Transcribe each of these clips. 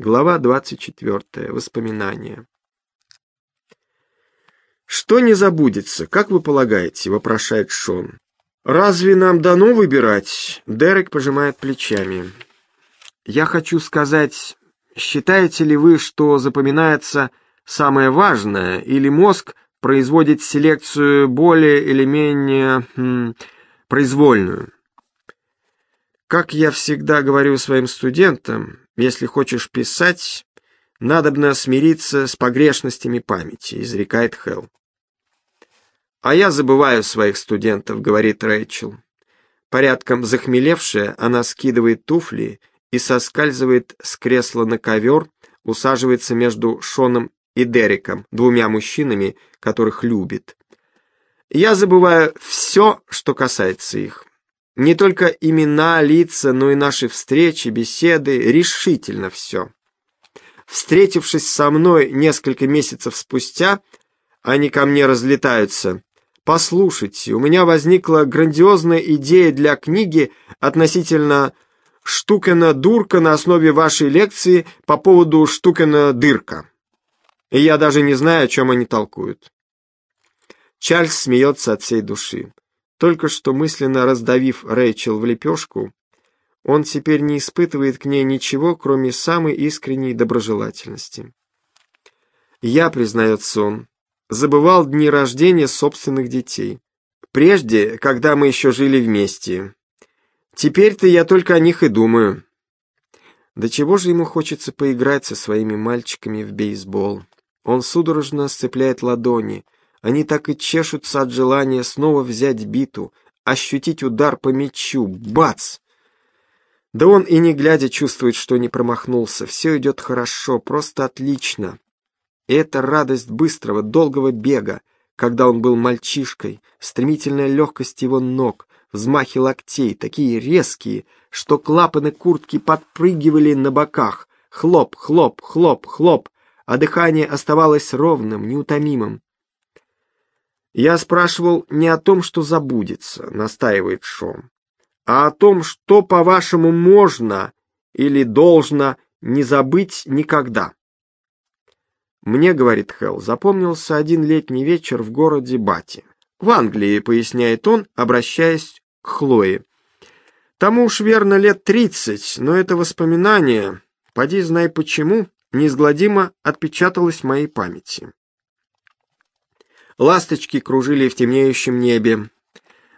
Глава 24. Воспоминания. «Что не забудется, как вы полагаете?» — вопрошает Шон. «Разве нам дано выбирать?» — Дерек пожимает плечами. «Я хочу сказать, считаете ли вы, что запоминается самое важное, или мозг производит селекцию более или менее хм, произвольную?» Как я всегда говорю своим студентам, если хочешь писать, надобно смириться с погрешностями памяти, изрекает Хелл. А я забываю своих студентов, говорит Рэйчел. Порядком захмелевшая, она скидывает туфли и соскальзывает с кресла на ковер, усаживается между Шоном и Дереком, двумя мужчинами, которых любит. Я забываю все, что касается их. Не только имена, лица, но и наши встречи, беседы, решительно все. Встретившись со мной несколько месяцев спустя, они ко мне разлетаются. Послушайте, у меня возникла грандиозная идея для книги относительно Штукена-дурка на основе вашей лекции по поводу Штукена-дырка. И я даже не знаю, о чем они толкуют. Чарльз смеется от всей души. Только что мысленно раздавив Рэйчел в лепешку, он теперь не испытывает к ней ничего, кроме самой искренней доброжелательности. Я, признается он, забывал дни рождения собственных детей. Прежде, когда мы еще жили вместе. Теперь-то я только о них и думаю. До чего же ему хочется поиграть со своими мальчиками в бейсбол? Он судорожно сцепляет ладони — они так и чешутся от желания снова взять биту, ощутить удар по мячу. Бац! Да он и не глядя чувствует, что не промахнулся. Все идет хорошо, просто отлично. И это радость быстрого, долгого бега, когда он был мальчишкой, стремительная легкость его ног, взмахи локтей, такие резкие, что клапаны куртки подпрыгивали на боках. Хлоп, хлоп, хлоп, хлоп, а дыхание оставалось ровным, неутомимым. Я спрашивал не о том, что забудется, настаивает Шон, а о том, что, по-вашему, можно или должно не забыть никогда. Мне, говорит Хелл, запомнился один летний вечер в городе Бати. В Англии, поясняет он, обращаясь к Хлое. Тому уж верно лет тридцать, но это воспоминание, поди знай почему, неизгладимо отпечаталось в моей памяти. Ласточки кружили в темнеющем небе.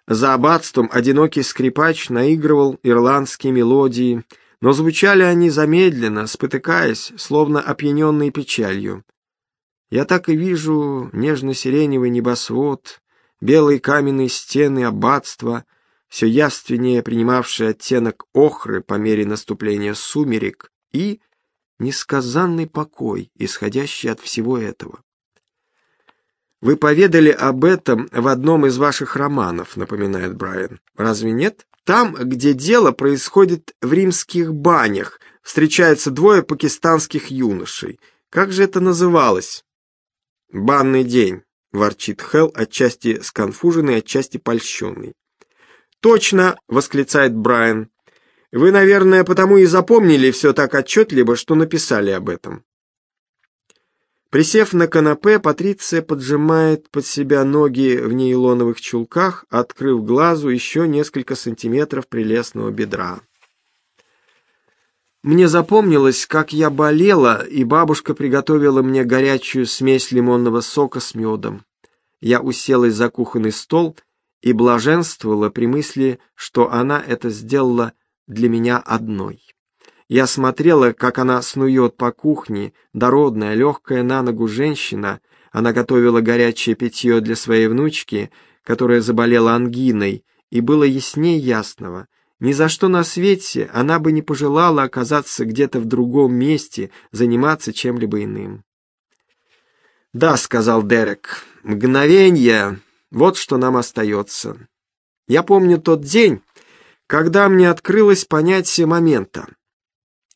За аббатством одинокий скрипач наигрывал ирландские мелодии, но звучали они замедленно, спотыкаясь, словно опьяненные печалью. Я так и вижу нежно-сиреневый небосвод, белые каменные стены аббатства, все явственнее принимавшие оттенок охры по мере наступления сумерек и несказанный покой, исходящий от всего этого. Вы поведали об этом в одном из ваших романов, напоминает Брайан. Разве нет? Там, где дело происходит в римских банях, встречаются двое пакистанских юношей. Как же это называлось? Банный день, ворчит Хелл, отчасти сконфуженный, отчасти польщенный. Точно, восклицает Брайан. Вы, наверное, потому и запомнили все так отчетливо, что написали об этом. Присев на канапе, Патриция поджимает под себя ноги в нейлоновых чулках, открыв глазу еще несколько сантиметров прелестного бедра. Мне запомнилось, как я болела, и бабушка приготовила мне горячую смесь лимонного сока с медом. Я уселась за кухонный стол и блаженствовала при мысли, что она это сделала для меня одной. Я смотрела, как она снует по кухне, дородная, легкая на ногу женщина. Она готовила горячее питье для своей внучки, которая заболела ангиной, и было яснее ясного. Ни за что на свете она бы не пожелала оказаться где-то в другом месте, заниматься чем-либо иным. «Да», — сказал Дерек, — «мгновенье, вот что нам остается. Я помню тот день, когда мне открылось понятие момента.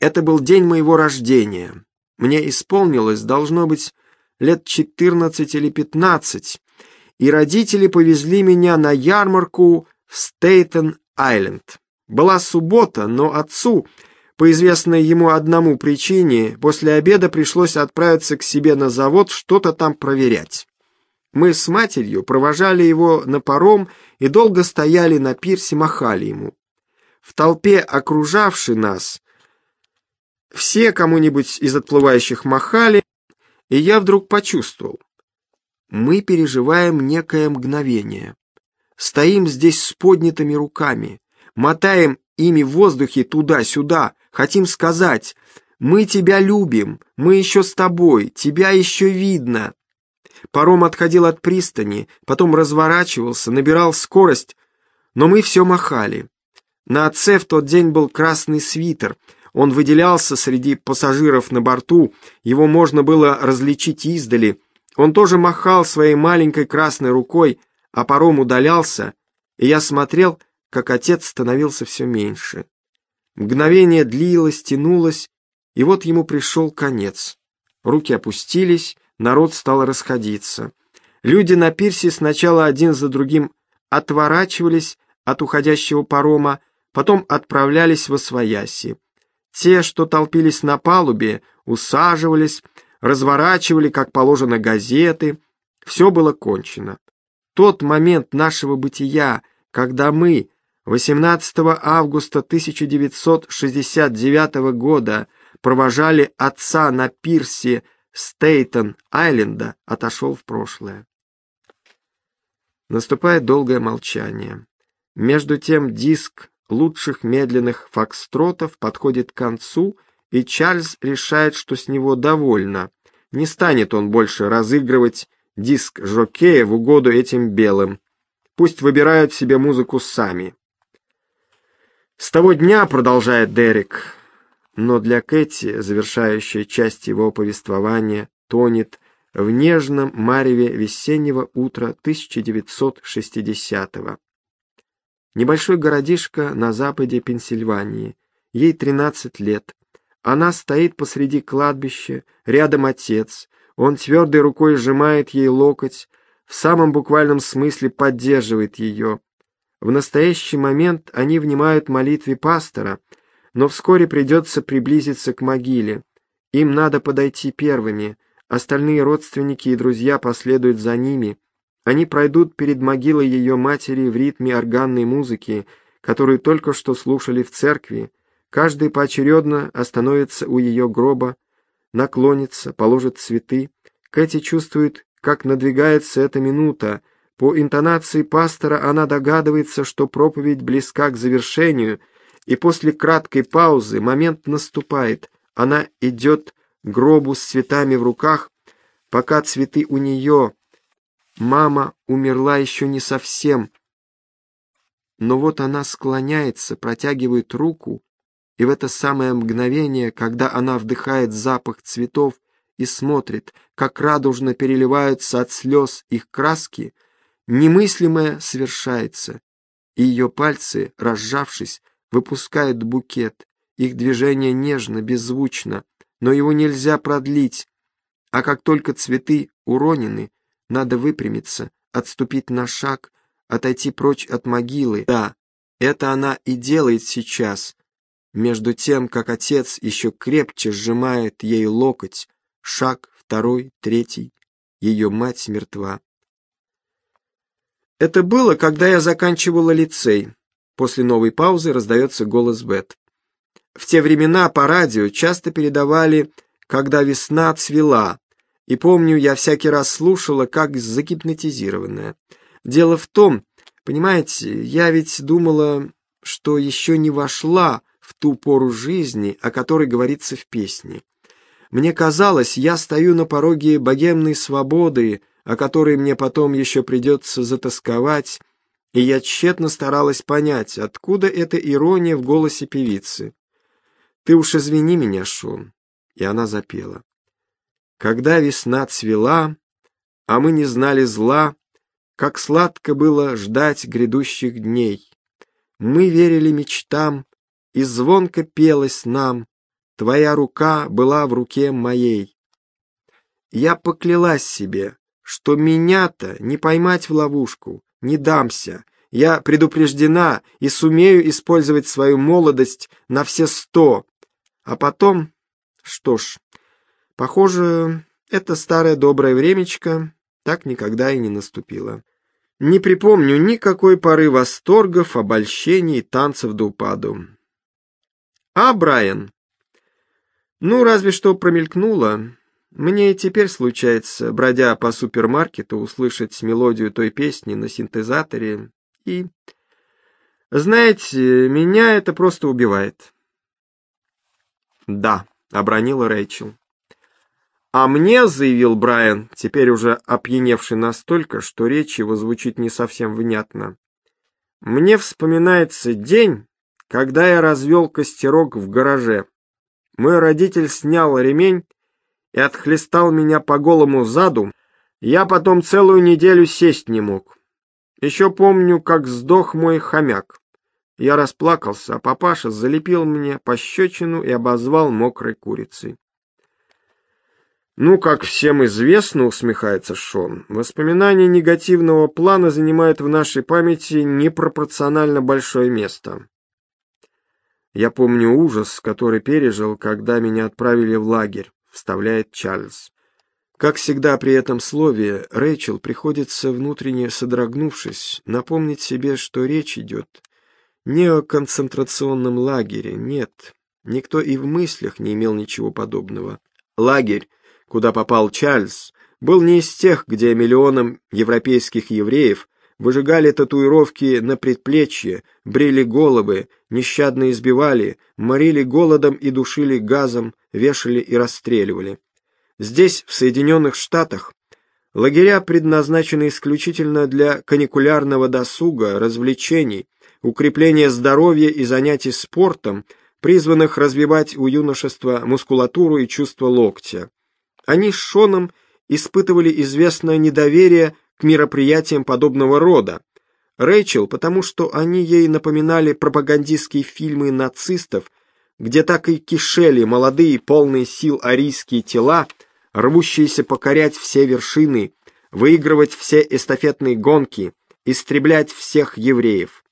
Это был день моего рождения. Мне исполнилось, должно быть, лет четырнадцать или пятнадцать, и родители повезли меня на ярмарку в Стейтен-Айленд. Была суббота, но отцу по известной ему одному причине, после обеда пришлось отправиться к себе на завод что-то там проверять. Мы с матерью провожали его на паром и долго стояли на пирсе, махали ему. В толпе, окружавшей нас, все кому-нибудь из отплывающих махали, и я вдруг почувствовал. Мы переживаем некое мгновение. Стоим здесь с поднятыми руками, мотаем ими в воздухе туда-сюда, хотим сказать «Мы тебя любим, мы еще с тобой, тебя еще видно». Паром отходил от пристани, потом разворачивался, набирал скорость, но мы все махали. На отце в тот день был красный свитер, он выделялся среди пассажиров на борту, его можно было различить издали. Он тоже махал своей маленькой красной рукой, а паром удалялся, и я смотрел, как отец становился все меньше. Мгновение длилось, тянулось, и вот ему пришел конец. Руки опустились, народ стал расходиться. Люди на пирсе сначала один за другим отворачивались от уходящего парома, потом отправлялись в Освояси. Те, что толпились на палубе, усаживались, разворачивали, как положено, газеты. Все было кончено. Тот момент нашего бытия, когда мы, 18 августа 1969 года, провожали отца на пирсе Стейтон-Айленда, отошел в прошлое. Наступает долгое молчание. Между тем диск лучших медленных фокстротов подходит к концу, и Чарльз решает, что с него довольно. Не станет он больше разыгрывать диск жокея в угоду этим белым. Пусть выбирают себе музыку сами. С того дня, продолжает Дерек, но для Кэти, завершающая часть его повествования, тонет в нежном мареве весеннего утра 1960-го. Небольшой городишко на западе Пенсильвании. Ей 13 лет. Она стоит посреди кладбища, рядом отец. Он твердой рукой сжимает ей локоть, в самом буквальном смысле поддерживает ее. В настоящий момент они внимают молитве пастора, но вскоре придется приблизиться к могиле. Им надо подойти первыми, остальные родственники и друзья последуют за ними, они пройдут перед могилой ее матери в ритме органной музыки, которую только что слушали в церкви. Каждый поочередно остановится у ее гроба, наклонится, положит цветы. Кэти чувствует, как надвигается эта минута. По интонации пастора она догадывается, что проповедь близка к завершению, и после краткой паузы момент наступает. Она идет к гробу с цветами в руках, пока цветы у нее, Мама умерла еще не совсем. Но вот она склоняется, протягивает руку, и в это самое мгновение, когда она вдыхает запах цветов и смотрит, как радужно переливаются от слез их краски, немыслимое совершается, и ее пальцы, разжавшись, выпускают букет. Их движение нежно, беззвучно, но его нельзя продлить, а как только цветы уронены, надо выпрямиться, отступить на шаг, отойти прочь от могилы. Да, это она и делает сейчас, между тем, как отец еще крепче сжимает ей локоть. Шаг, второй, третий. Ее мать мертва. Это было, когда я заканчивала лицей. После новой паузы раздается голос Бет. В те времена по радио часто передавали «Когда весна цвела», и помню, я всякий раз слушала, как загипнотизированная. Дело в том, понимаете, я ведь думала, что еще не вошла в ту пору жизни, о которой говорится в песне. Мне казалось, я стою на пороге богемной свободы, о которой мне потом еще придется затасковать, и я тщетно старалась понять, откуда эта ирония в голосе певицы. «Ты уж извини меня, Шон», и она запела. Когда весна цвела, а мы не знали зла, Как сладко было ждать грядущих дней. Мы верили мечтам, и звонко пелось нам, Твоя рука была в руке моей. Я поклялась себе, что меня-то не поймать в ловушку, не дамся. Я предупреждена и сумею использовать свою молодость на все сто. А потом... Что ж, похоже, это старое доброе времечко так никогда и не наступило. Не припомню никакой поры восторгов, обольщений, танцев до упаду. А, Брайан? Ну, разве что промелькнуло. Мне теперь случается, бродя по супермаркету, услышать мелодию той песни на синтезаторе и... Знаете, меня это просто убивает. Да, обронила Рэйчел. А мне, заявил Брайан, теперь уже опьяневший настолько, что речь его звучит не совсем внятно, мне вспоминается день, когда я развел костерок в гараже. Мой родитель снял ремень и отхлестал меня по голому заду, я потом целую неделю сесть не мог. Еще помню, как сдох мой хомяк. Я расплакался, а папаша залепил мне пощечину и обозвал мокрой курицей. Ну, как всем известно, усмехается Шон, воспоминания негативного плана занимают в нашей памяти непропорционально большое место. Я помню ужас, который пережил, когда меня отправили в лагерь, вставляет Чарльз. Как всегда при этом слове, Рэйчел приходится, внутренне содрогнувшись, напомнить себе, что речь идет не о концентрационном лагере, нет, никто и в мыслях не имел ничего подобного. Лагерь, куда попал Чарльз, был не из тех, где миллионам европейских евреев выжигали татуировки на предплечье, брили головы, нещадно избивали, морили голодом и душили газом, вешали и расстреливали. Здесь, в Соединенных Штатах, лагеря предназначены исключительно для каникулярного досуга, развлечений, укрепления здоровья и занятий спортом, призванных развивать у юношества мускулатуру и чувство локтя. Они с Шоном испытывали известное недоверие к мероприятиям подобного рода. Рэйчел, потому что они ей напоминали пропагандистские фильмы нацистов, где так и кишели молодые, полные сил арийские тела, рвущиеся покорять все вершины, выигрывать все эстафетные гонки, истреблять всех евреев.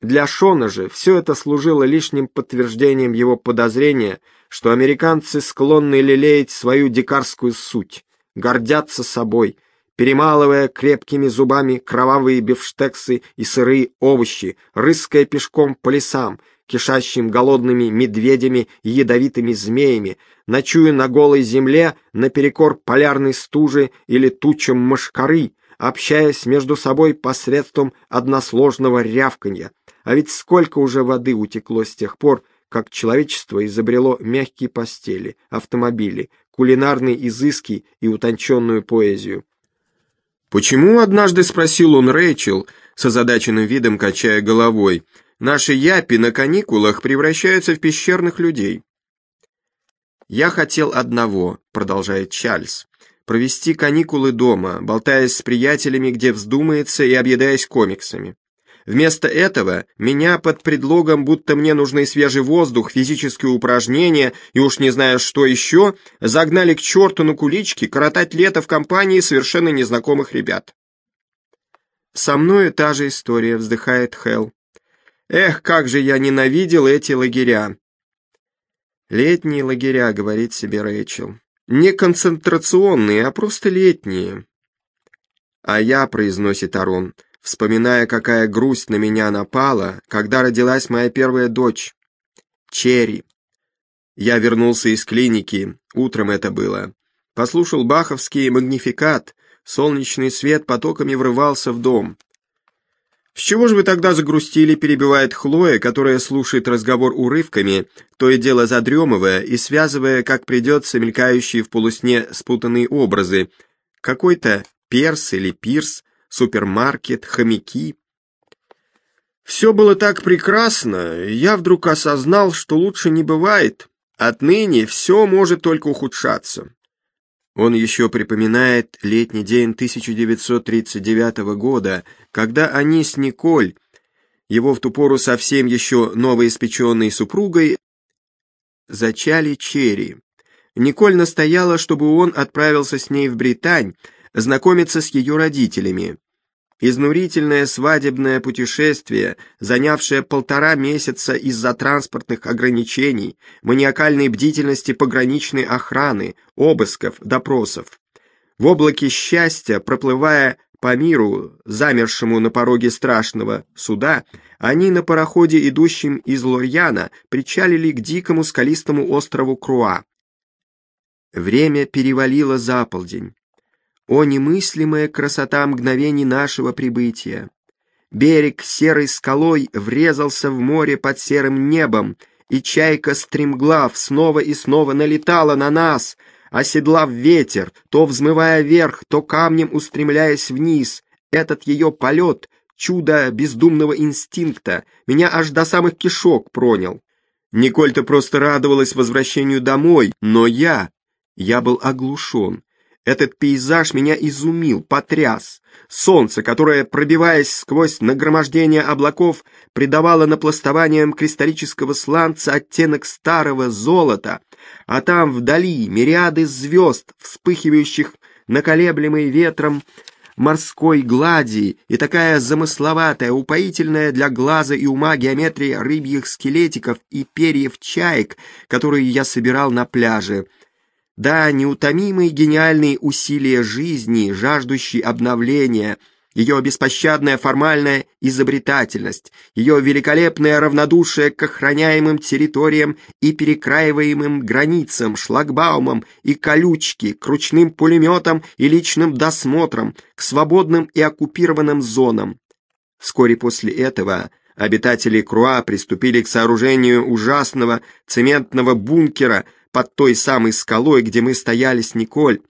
Для Шона же все это служило лишним подтверждением его подозрения, что американцы склонны лелеять свою дикарскую суть, гордятся собой, перемалывая крепкими зубами кровавые бифштексы и сырые овощи, рыская пешком по лесам, кишащим голодными медведями и ядовитыми змеями, ночуя на голой земле наперекор полярной стужи или тучам мошкары, общаясь между собой посредством односложного рявканья. А ведь сколько уже воды утекло с тех пор, как человечество изобрело мягкие постели, автомобили, кулинарные изыски и утонченную поэзию. «Почему?» — однажды спросил он Рэйчел, с озадаченным видом качая головой. «Наши япи на каникулах превращаются в пещерных людей». «Я хотел одного», — продолжает Чарльз, — «провести каникулы дома, болтаясь с приятелями, где вздумается, и объедаясь комиксами. Вместо этого меня под предлогом, будто мне нужны свежий воздух, физические упражнения и уж не знаю что еще, загнали к черту на кулички коротать лето в компании совершенно незнакомых ребят. Со мной та же история, вздыхает Хелл. Эх, как же я ненавидел эти лагеря. Летние лагеря, говорит себе Рэйчел. Не концентрационные, а просто летние. А я, произносит Арон, — вспоминая, какая грусть на меня напала, когда родилась моя первая дочь, Черри. Я вернулся из клиники, утром это было. Послушал баховский магнификат, солнечный свет потоками врывался в дом. «С чего же вы тогда загрустили?» – перебивает Хлоя, которая слушает разговор урывками, то и дело задремывая и связывая, как придется, мелькающие в полусне спутанные образы. Какой-то перс или пирс, супермаркет, хомяки. Все было так прекрасно, я вдруг осознал, что лучше не бывает. Отныне все может только ухудшаться. Он еще припоминает летний день 1939 года, когда они с Николь, его в ту пору совсем еще новоиспеченной супругой, зачали Черри. Николь настояла, чтобы он отправился с ней в Британь, знакомиться с ее родителями. Изнурительное свадебное путешествие, занявшее полтора месяца из-за транспортных ограничений, маниакальной бдительности пограничной охраны, обысков, допросов. В облаке счастья, проплывая по миру, замершему на пороге страшного суда, они на пароходе, идущем из Лорьяна, причалили к дикому скалистому острову Круа. Время перевалило за полдень. О немыслимая красота мгновений нашего прибытия! Берег серой скалой врезался в море под серым небом, и чайка стремглав снова и снова налетала на нас, оседлав ветер, то взмывая вверх, то камнем устремляясь вниз. Этот ее полет, чудо бездумного инстинкта, меня аж до самых кишок пронял. Николь-то просто радовалась возвращению домой, но я... Я был оглушен. Этот пейзаж меня изумил, потряс. Солнце, которое, пробиваясь сквозь нагромождение облаков, придавало напластованиям кристаллического сланца оттенок старого золота, а там вдали мириады звезд, вспыхивающих наколеблемой ветром морской глади и такая замысловатая, упоительная для глаза и ума геометрия рыбьих скелетиков и перьев чаек, которые я собирал на пляже — да, неутомимые гениальные усилия жизни, жаждущие обновления, ее беспощадная формальная изобретательность, ее великолепное равнодушие к охраняемым территориям и перекраиваемым границам, шлагбаумам и колючки, к ручным пулеметам и личным досмотрам, к свободным и оккупированным зонам. Вскоре после этого обитатели Круа приступили к сооружению ужасного цементного бункера – под той самой скалой, где мы стояли с Николь.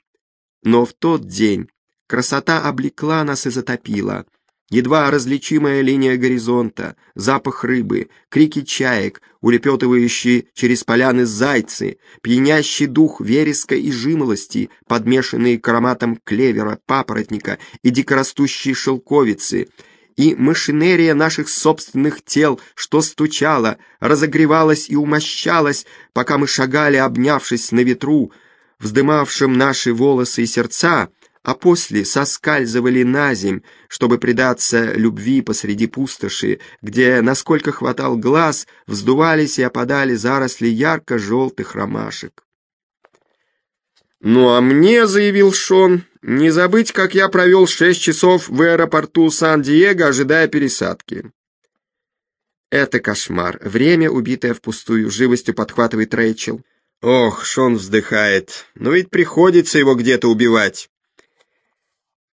Но в тот день красота облекла нас и затопила. Едва различимая линия горизонта, запах рыбы, крики чаек, улепетывающие через поляны зайцы, пьянящий дух вереска и жимолости, подмешанные к ароматам клевера, папоротника и дикорастущие шелковицы — и машинерия наших собственных тел, что стучала, разогревалась и умощалась, пока мы шагали, обнявшись на ветру, вздымавшим наши волосы и сердца, а после соскальзывали на земь, чтобы предаться любви посреди пустоши, где, насколько хватал глаз, вздувались и опадали заросли ярко-желтых ромашек. «Ну а мне, — заявил Шон, — не забыть, как я провел шесть часов в аэропорту Сан-Диего, ожидая пересадки». «Это кошмар. Время, убитое впустую, живостью подхватывает Рэйчел». «Ох, Шон вздыхает. Но ведь приходится его где-то убивать».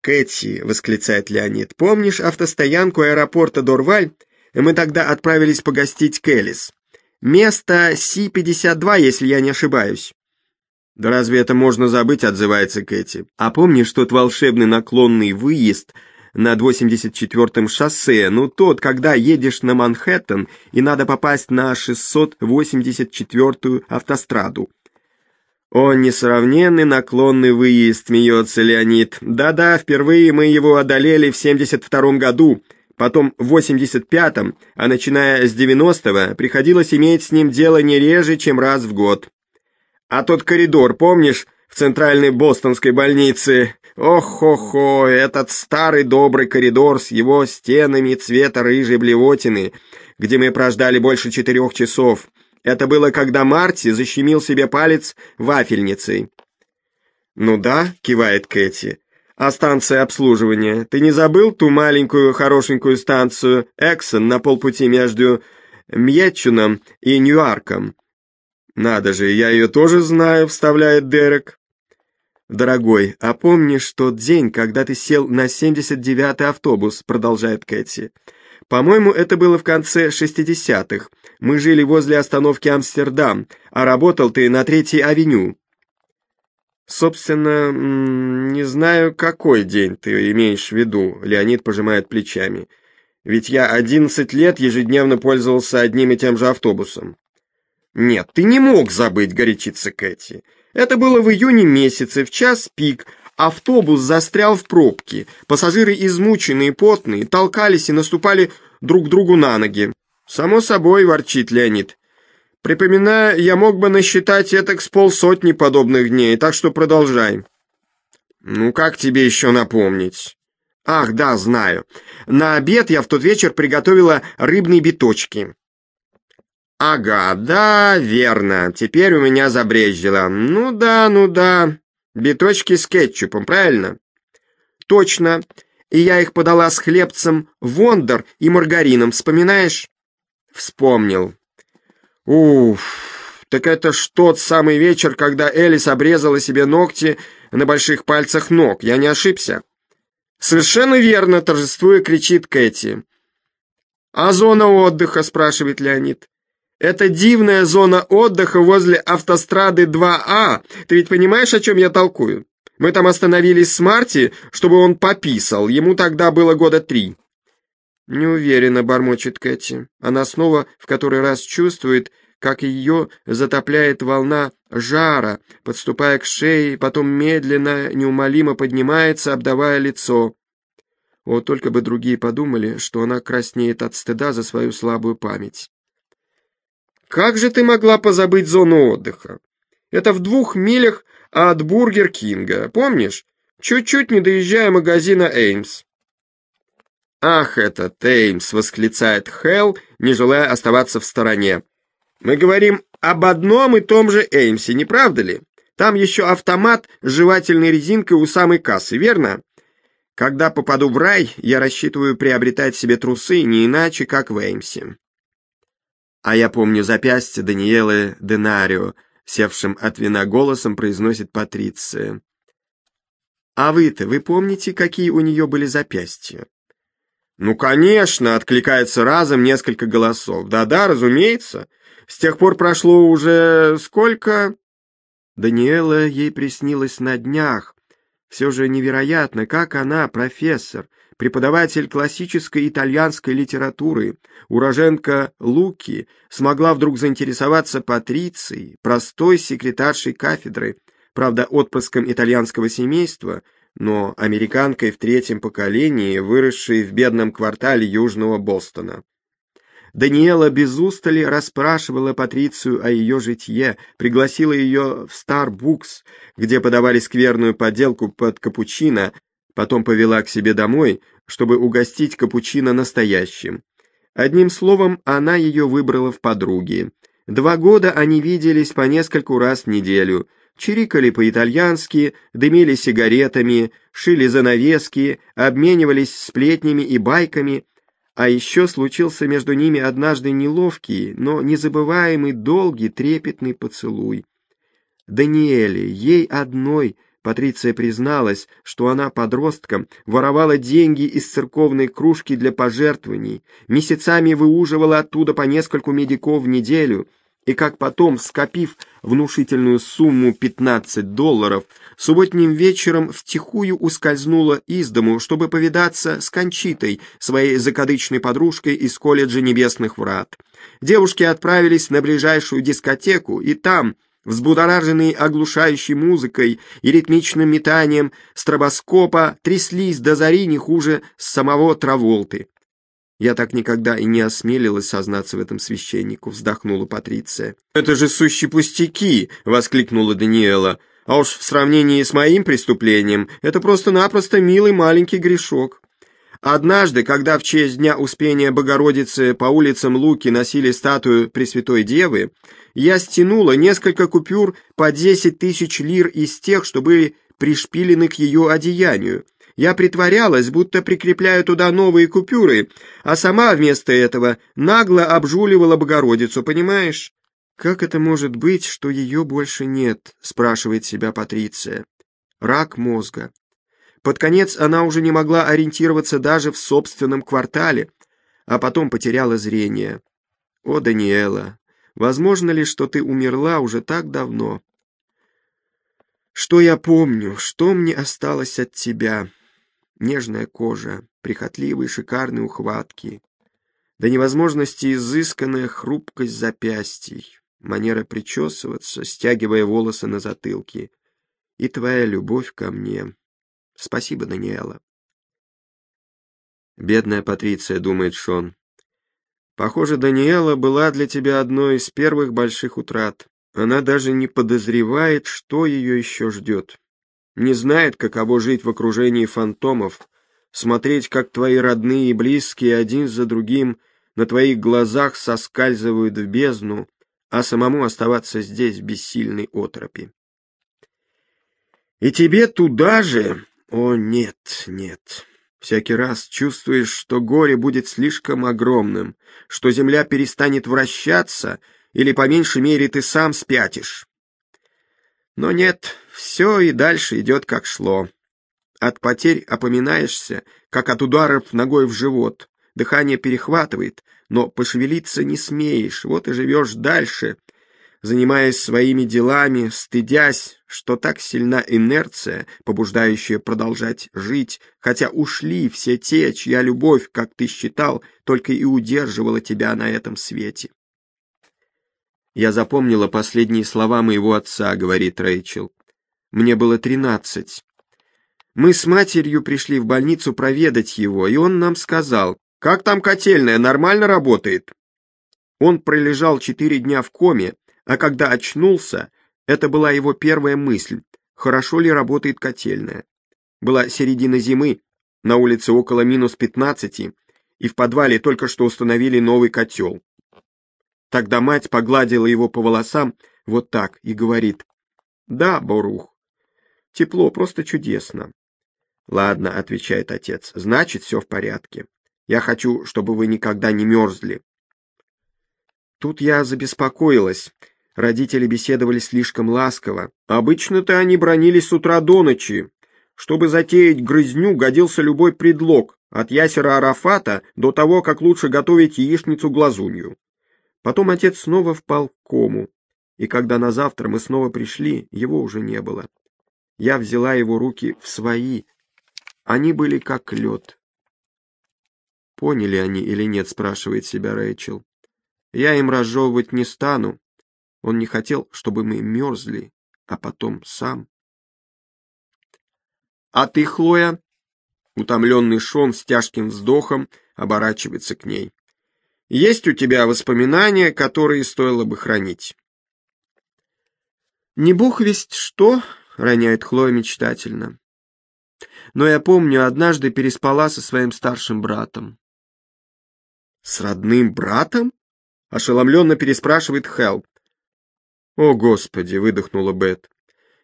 «Кэти», — восклицает Леонид, — «помнишь автостоянку аэропорта Дорваль? Мы тогда отправились погостить Келлис. Место Си-52, если я не ошибаюсь». «Да разве это можно забыть?» — отзывается Кэти. «А помнишь тот волшебный наклонный выезд над 84-м шоссе? Ну, тот, когда едешь на Манхэттен и надо попасть на 684-ю автостраду». «О, несравненный наклонный выезд!» — смеется Леонид. «Да-да, впервые мы его одолели в 72-м году». Потом в 85-м, а начиная с 90-го, приходилось иметь с ним дело не реже, чем раз в год. А тот коридор, помнишь, в центральной бостонской больнице? Ох-хо-хо, этот старый добрый коридор с его стенами цвета рыжей блевотины, где мы прождали больше четырех часов. Это было, когда Марти защемил себе палец вафельницей. «Ну да», — кивает Кэти. «А станция обслуживания? Ты не забыл ту маленькую хорошенькую станцию Эксон на полпути между Мьетчуном и Ньюарком?» «Надо же, я ее тоже знаю», — вставляет Дерек. «Дорогой, а помнишь тот день, когда ты сел на 79-й автобус?» — продолжает Кэти. «По-моему, это было в конце 60-х. Мы жили возле остановки Амстердам, а работал ты на Третьей авеню». «Собственно, не знаю, какой день ты имеешь в виду», — Леонид пожимает плечами. «Ведь я 11 лет ежедневно пользовался одним и тем же автобусом». «Нет, ты не мог забыть», — горячится Кэти. «Это было в июне месяце, в час пик. Автобус застрял в пробке. Пассажиры, измученные, потные, толкались и наступали друг другу на ноги. «Само собой», — ворчит Леонид. «Припоминаю, я мог бы насчитать это с полсотни подобных дней, так что продолжай». «Ну, как тебе еще напомнить?» Ах, да, знаю. На обед я в тот вечер приготовила рыбные биточки. Ага, да, верно. Теперь у меня забрежило. Ну да, ну да. Биточки с кетчупом, правильно? Точно. И я их подала с хлебцем вондер и маргарином, вспоминаешь? Вспомнил. Уф, так это ж тот самый вечер, когда Элис обрезала себе ногти на больших пальцах ног. Я не ошибся? Совершенно верно, торжествуя кричит Кэти. А зона отдыха, спрашивает Леонид. Это дивная зона отдыха возле автострады 2А. А. Ты ведь понимаешь, о чем я толкую? Мы там остановились с Марти, чтобы он пописал. Ему тогда было года три. Не уверена, бормочет Кэти. Она снова в который раз чувствует, как ее затопляет волна жара, подступая к шее, потом медленно, неумолимо поднимается, обдавая лицо. О, только бы другие подумали, что она краснеет от стыда за свою слабую память. Как же ты могла позабыть зону отдыха? Это в двух милях от Бургер Кинга, помнишь? Чуть-чуть не доезжая магазина Эймс. «Ах, это Эймс!» — восклицает Хелл, не желая оставаться в стороне. Мы говорим об одном и том же Эймсе, не правда ли? Там еще автомат с жевательной резинкой у самой кассы, верно? Когда попаду в рай, я рассчитываю приобретать себе трусы не иначе, как в Эймсе. А я помню запястье Даниэлы Денарио, севшим от вина голосом произносит Патриция. А вы-то, вы помните, какие у нее были запястья? Ну, конечно, откликается разом несколько голосов. Да-да, разумеется. С тех пор прошло уже сколько? Даниэла ей приснилась на днях. Все же невероятно, как она, профессор, преподаватель классической итальянской литературы, уроженка Луки, смогла вдруг заинтересоваться Патрицией, простой секретаршей кафедры, правда, отпрыском итальянского семейства, но американкой в третьем поколении, выросшей в бедном квартале Южного Бостона. Даниэла без устали расспрашивала Патрицию о ее житье, пригласила ее в Starbucks, где подавали скверную подделку под капучино, потом повела к себе домой, чтобы угостить капучино настоящим. Одним словом, она ее выбрала в подруги. Два года они виделись по нескольку раз в неделю, чирикали по-итальянски, дымили сигаретами, шили занавески, обменивались сплетнями и байками, а еще случился между ними однажды неловкий, но незабываемый долгий трепетный поцелуй. Даниэле, ей одной, Патриция призналась, что она подростком воровала деньги из церковной кружки для пожертвований, месяцами выуживала оттуда по нескольку медиков в неделю — и как потом, скопив внушительную сумму 15 долларов, субботним вечером втихую ускользнула из дому, чтобы повидаться с Кончитой, своей закадычной подружкой из колледжа Небесных Врат. Девушки отправились на ближайшую дискотеку, и там, взбудораженные оглушающей музыкой и ритмичным метанием стробоскопа, тряслись до зари не хуже самого Траволты. Я так никогда и не осмелилась сознаться в этом священнику, вздохнула Патриция. Это же сущие пустяки, воскликнула Даниэла. А уж в сравнении с моим преступлением, это просто-напросто милый маленький грешок. Однажды, когда в честь Дня Успения Богородицы по улицам Луки носили статую Пресвятой Девы, я стянула несколько купюр по десять тысяч лир из тех, что были пришпилены к ее одеянию, я притворялась, будто прикрепляю туда новые купюры, а сама вместо этого нагло обжуливала Богородицу, понимаешь? «Как это может быть, что ее больше нет?» — спрашивает себя Патриция. Рак мозга. Под конец она уже не могла ориентироваться даже в собственном квартале, а потом потеряла зрение. «О, Даниэла, возможно ли, что ты умерла уже так давно?» «Что я помню? Что мне осталось от тебя?» нежная кожа, прихотливые шикарные ухватки, до невозможности изысканная хрупкость запястий, манера причесываться, стягивая волосы на затылке, и твоя любовь ко мне. Спасибо, Даниэла. Бедная Патриция, думает Шон. Похоже, Даниэла была для тебя одной из первых больших утрат. Она даже не подозревает, что ее еще ждет не знает, каково жить в окружении фантомов, смотреть, как твои родные и близкие один за другим на твоих глазах соскальзывают в бездну, а самому оставаться здесь в бессильной отропи. И тебе туда же? О, нет, нет. Всякий раз чувствуешь, что горе будет слишком огромным, что земля перестанет вращаться, или, по меньшей мере, ты сам спятишь. Но нет, все и дальше идет как шло. От потерь опоминаешься, как от ударов ногой в живот. Дыхание перехватывает, но пошевелиться не смеешь, вот и живешь дальше, занимаясь своими делами, стыдясь, что так сильна инерция, побуждающая продолжать жить, хотя ушли все те, чья любовь, как ты считал, только и удерживала тебя на этом свете. «Я запомнила последние слова моего отца», — говорит Рэйчел. «Мне было тринадцать. Мы с матерью пришли в больницу проведать его, и он нам сказал, «Как там котельная, нормально работает?» Он пролежал четыре дня в коме, а когда очнулся, это была его первая мысль, хорошо ли работает котельная. Была середина зимы, на улице около минус пятнадцати, и в подвале только что установили новый котел. Тогда мать погладила его по волосам вот так и говорит, «Да, Борух, тепло, просто чудесно». «Ладно», — отвечает отец, — «значит, все в порядке. Я хочу, чтобы вы никогда не мерзли». Тут я забеспокоилась, Родители беседовали слишком ласково. Обычно-то они бронились с утра до ночи. Чтобы затеять грызню, годился любой предлог, от ясера Арафата до того, как лучше готовить яичницу-глазунью. Потом отец снова впал в кому, и когда на завтра мы снова пришли, его уже не было. Я взяла его руки в свои. Они были как лед. Поняли они или нет, спрашивает себя Рэйчел. Я им разжевывать не стану, он не хотел, чтобы мы мерзли, а потом сам. «А ты, Хлоя?» Утомленный Шон с тяжким вздохом оборачивается к ней. «Есть у тебя воспоминания, которые стоило бы хранить?» «Не бог весть что», — роняет Хлоя мечтательно. «Но я помню, однажды переспала со своим старшим братом». «С родным братом?» — ошеломленно переспрашивает Хелл. «О, Господи!» — выдохнула Бет.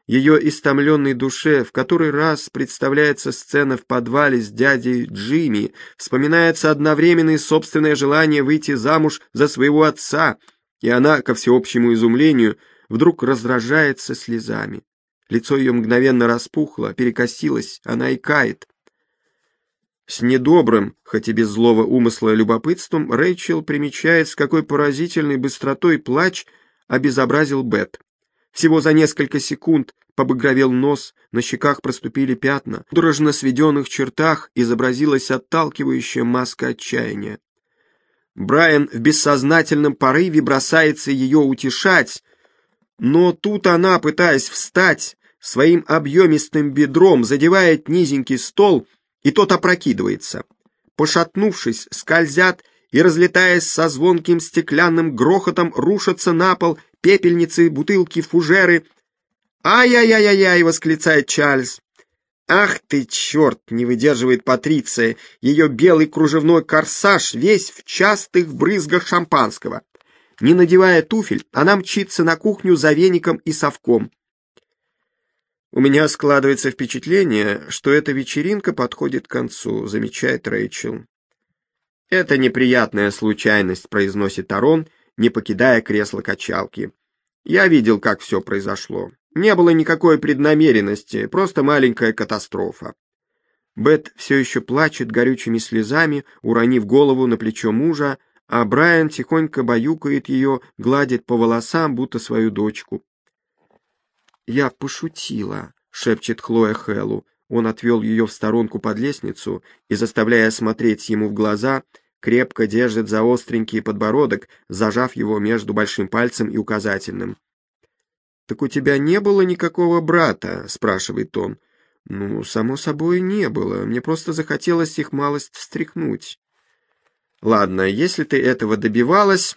Ее истомленной душе в который раз представляется сцена в подвале с дядей Джимми, вспоминается одновременно и собственное желание выйти замуж за своего отца, и она, ко всеобщему изумлению, вдруг раздражается слезами. Лицо ее мгновенно распухло, перекосилось, она икает. С недобрым, хоть и без злого умысла любопытством, Рэйчел примечает, с какой поразительной быстротой плач — обезобразил Бет. Всего за несколько секунд побагровел нос, на щеках проступили пятна, в судорожно сведенных чертах изобразилась отталкивающая маска отчаяния. Брайан в бессознательном порыве бросается ее утешать, но тут она, пытаясь встать, своим объемистым бедром задевает низенький стол, и тот опрокидывается. Пошатнувшись, скользят и, разлетаясь со звонким стеклянным грохотом, рушатся на пол пепельницы, бутылки, фужеры. «Ай-яй-яй-яй!» — восклицает Чарльз. «Ах ты, черт!» — не выдерживает Патриция. Ее белый кружевной корсаж весь в частых брызгах шампанского. Не надевая туфель, она мчится на кухню за веником и совком. «У меня складывается впечатление, что эта вечеринка подходит к концу», — замечает Рэйчел. «Это неприятная случайность», — произносит Арон, не покидая кресло качалки. «Я видел, как все произошло. Не было никакой преднамеренности, просто маленькая катастрофа». Бет все еще плачет горючими слезами, уронив голову на плечо мужа, а Брайан тихонько баюкает ее, гладит по волосам, будто свою дочку. «Я пошутила», — шепчет Хлоя Хэллу. Он отвел ее в сторонку под лестницу и, заставляя смотреть ему в глаза, крепко держит за остренький подбородок, зажав его между большим пальцем и указательным. «Так у тебя не было никакого брата?» — спрашивает он. «Ну, само собой, не было. Мне просто захотелось их малость встряхнуть». «Ладно, если ты этого добивалась,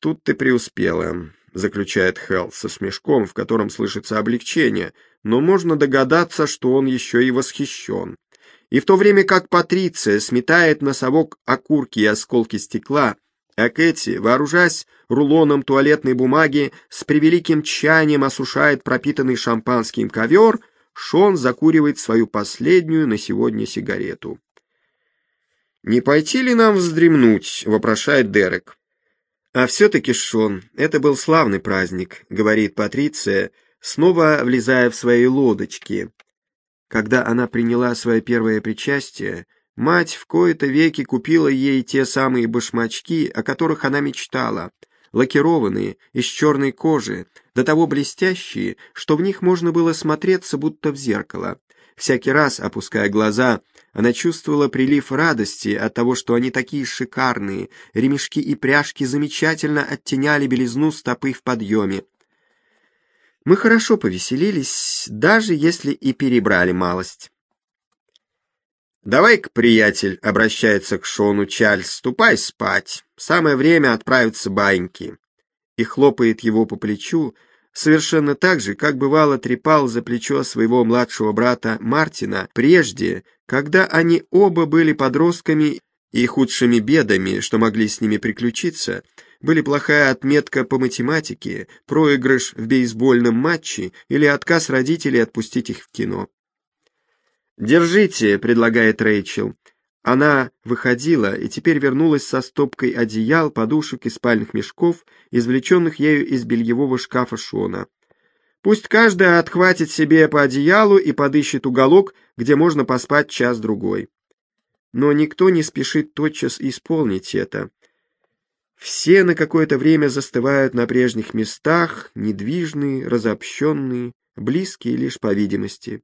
тут ты преуспела», — заключает Хелл со смешком, в котором слышится облегчение, но можно догадаться, что он еще и восхищен. И в то время как Патриция сметает на совок окурки и осколки стекла, а Кэти, вооружаясь рулоном туалетной бумаги, с превеликим тщанием осушает пропитанный шампанским ковер, Шон закуривает свою последнюю на сегодня сигарету. «Не пойти ли нам вздремнуть?» — вопрошает Дерек. «А все-таки, Шон, это был славный праздник», — говорит Патриция, снова влезая в свои лодочки. Когда она приняла свое первое причастие, мать в кои-то веки купила ей те самые башмачки, о которых она мечтала, лакированные, из черной кожи, до того блестящие, что в них можно было смотреться будто в зеркало. Всякий раз, опуская глаза, она чувствовала прилив радости от того, что они такие шикарные, ремешки и пряжки замечательно оттеняли белизну стопы в подъеме. Мы хорошо повеселились, даже если и перебрали малость. «Давай-ка, приятель», — обращается к Шону Чарльз, — «ступай спать. Самое время отправиться баньки». И хлопает его по плечу, совершенно так же, как бывало трепал за плечо своего младшего брата Мартина прежде, когда они оба были подростками и худшими бедами, что могли с ними приключиться, были плохая отметка по математике, проигрыш в бейсбольном матче или отказ родителей отпустить их в кино. «Держите», — предлагает Рэйчел. Она выходила и теперь вернулась со стопкой одеял, подушек и спальных мешков, извлеченных ею из бельевого шкафа Шона. Пусть каждая отхватит себе по одеялу и подыщет уголок, где можно поспать час-другой. Но никто не спешит тотчас исполнить это. Все на какое-то время застывают на прежних местах, недвижные, разобщенные, близкие лишь по видимости.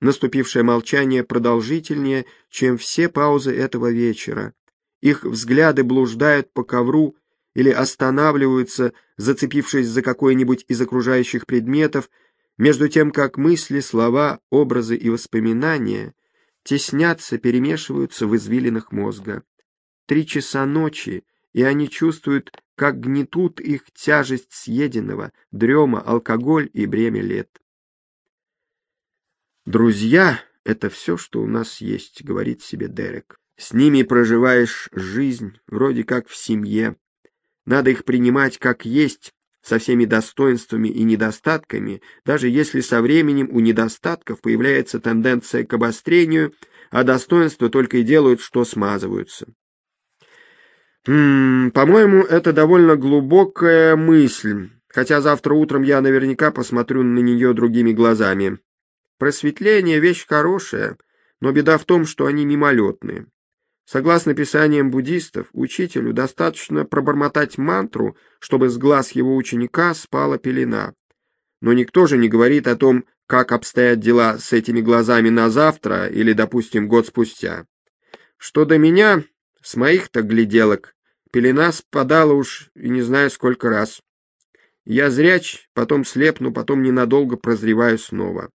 Наступившее молчание продолжительнее, чем все паузы этого вечера. Их взгляды блуждают по ковру или останавливаются, зацепившись за какой-нибудь из окружающих предметов, между тем как мысли, слова, образы и воспоминания теснятся, перемешиваются в извилинах мозга. Три часа ночи, и они чувствуют, как гнетут их тяжесть съеденного, дрема, алкоголь и бремя лет. «Друзья — это все, что у нас есть», — говорит себе Дерек. «С ними проживаешь жизнь, вроде как в семье. Надо их принимать как есть, со всеми достоинствами и недостатками, даже если со временем у недостатков появляется тенденция к обострению, а достоинства только и делают, что смазываются. «М по-моему, это довольно глубокая мысль, хотя завтра утром я наверняка посмотрю на нее другими глазами. Просветление — вещь хорошая, но беда в том, что они мимолетные. Согласно писаниям буддистов, учителю достаточно пробормотать мантру, чтобы с глаз его ученика спала пелена. Но никто же не говорит о том, как обстоят дела с этими глазами на завтра или, допустим, год спустя. Что до меня, с моих-то гляделок, пелена спадала уж и не знаю сколько раз. Я зряч, потом слепну, потом ненадолго прозреваю снова.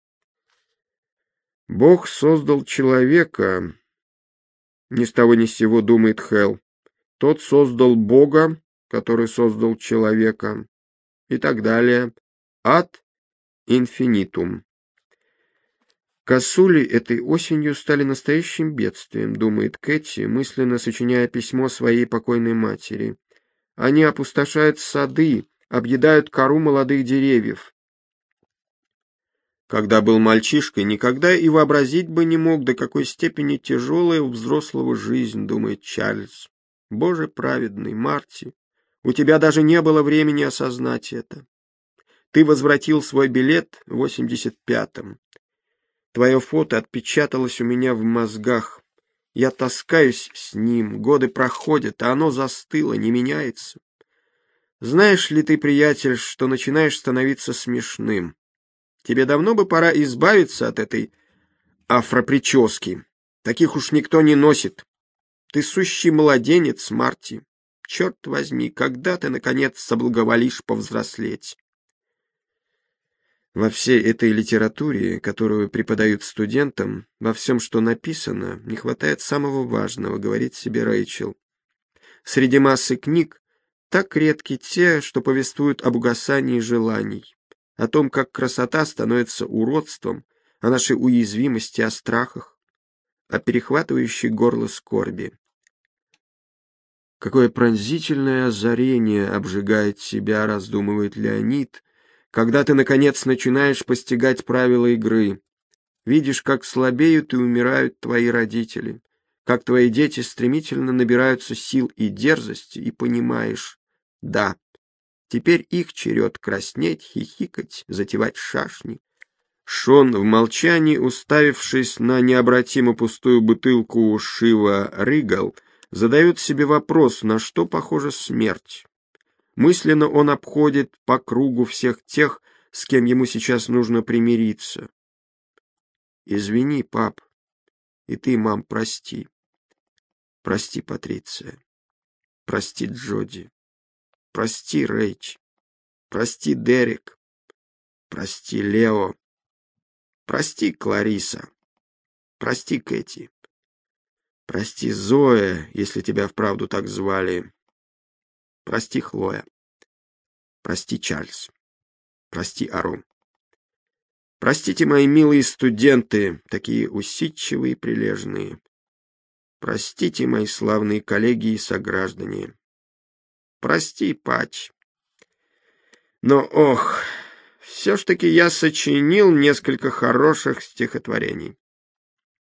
Бог создал человека, ни с того ни с сего думает Хел. Тот создал Бога, который создал человека, и так далее. Ад инфинитум. Косули этой осенью стали настоящим бедствием, думает Кэти, мысленно сочиняя письмо своей покойной матери. Они опустошают сады, объедают кору молодых деревьев, когда был мальчишкой, никогда и вообразить бы не мог, до какой степени тяжелая у взрослого жизнь, думает Чарльз. Боже праведный, Марти, у тебя даже не было времени осознать это. Ты возвратил свой билет в 85-м. Твое фото отпечаталось у меня в мозгах. Я таскаюсь с ним, годы проходят, а оно застыло, не меняется. Знаешь ли ты, приятель, что начинаешь становиться смешным? Тебе давно бы пора избавиться от этой афропрически. Таких уж никто не носит. Ты сущий младенец, Марти. Черт возьми, когда ты, наконец, соблаговолишь повзрослеть? Во всей этой литературе, которую преподают студентам, во всем, что написано, не хватает самого важного, говорит себе Рэйчел. Среди массы книг так редки те, что повествуют об угасании желаний о том, как красота становится уродством, о нашей уязвимости, о страхах. о перехватывающей горло скорби. Какое пронзительное озарение обжигает себя, раздумывает Леонид, когда ты, наконец, начинаешь постигать правила игры. Видишь, как слабеют и умирают твои родители, как твои дети стремительно набираются сил и дерзости, и понимаешь, да, теперь их черед краснеть, хихикать, затевать шашни. Шон в молчании, уставившись на необратимо пустую бутылку Шива Рыгал, задает себе вопрос, на что похожа смерть. Мысленно он обходит по кругу всех тех, с кем ему сейчас нужно примириться. Извини, пап, и ты, мам, прости. Прости, Патриция. Прости, Джоди. Прости, Рэйч. Прости, Дерек. Прости, Лео. Прости, Клариса. Прости, Кэти. Прости, Зоя, если тебя вправду так звали. Прости, Хлоя. Прости, Чарльз. Прости, Арон. Простите, мои милые студенты, такие усидчивые и прилежные. Простите, мои славные коллеги и сограждане. Прости, Пач. Но, ох, все ж таки я сочинил несколько хороших стихотворений.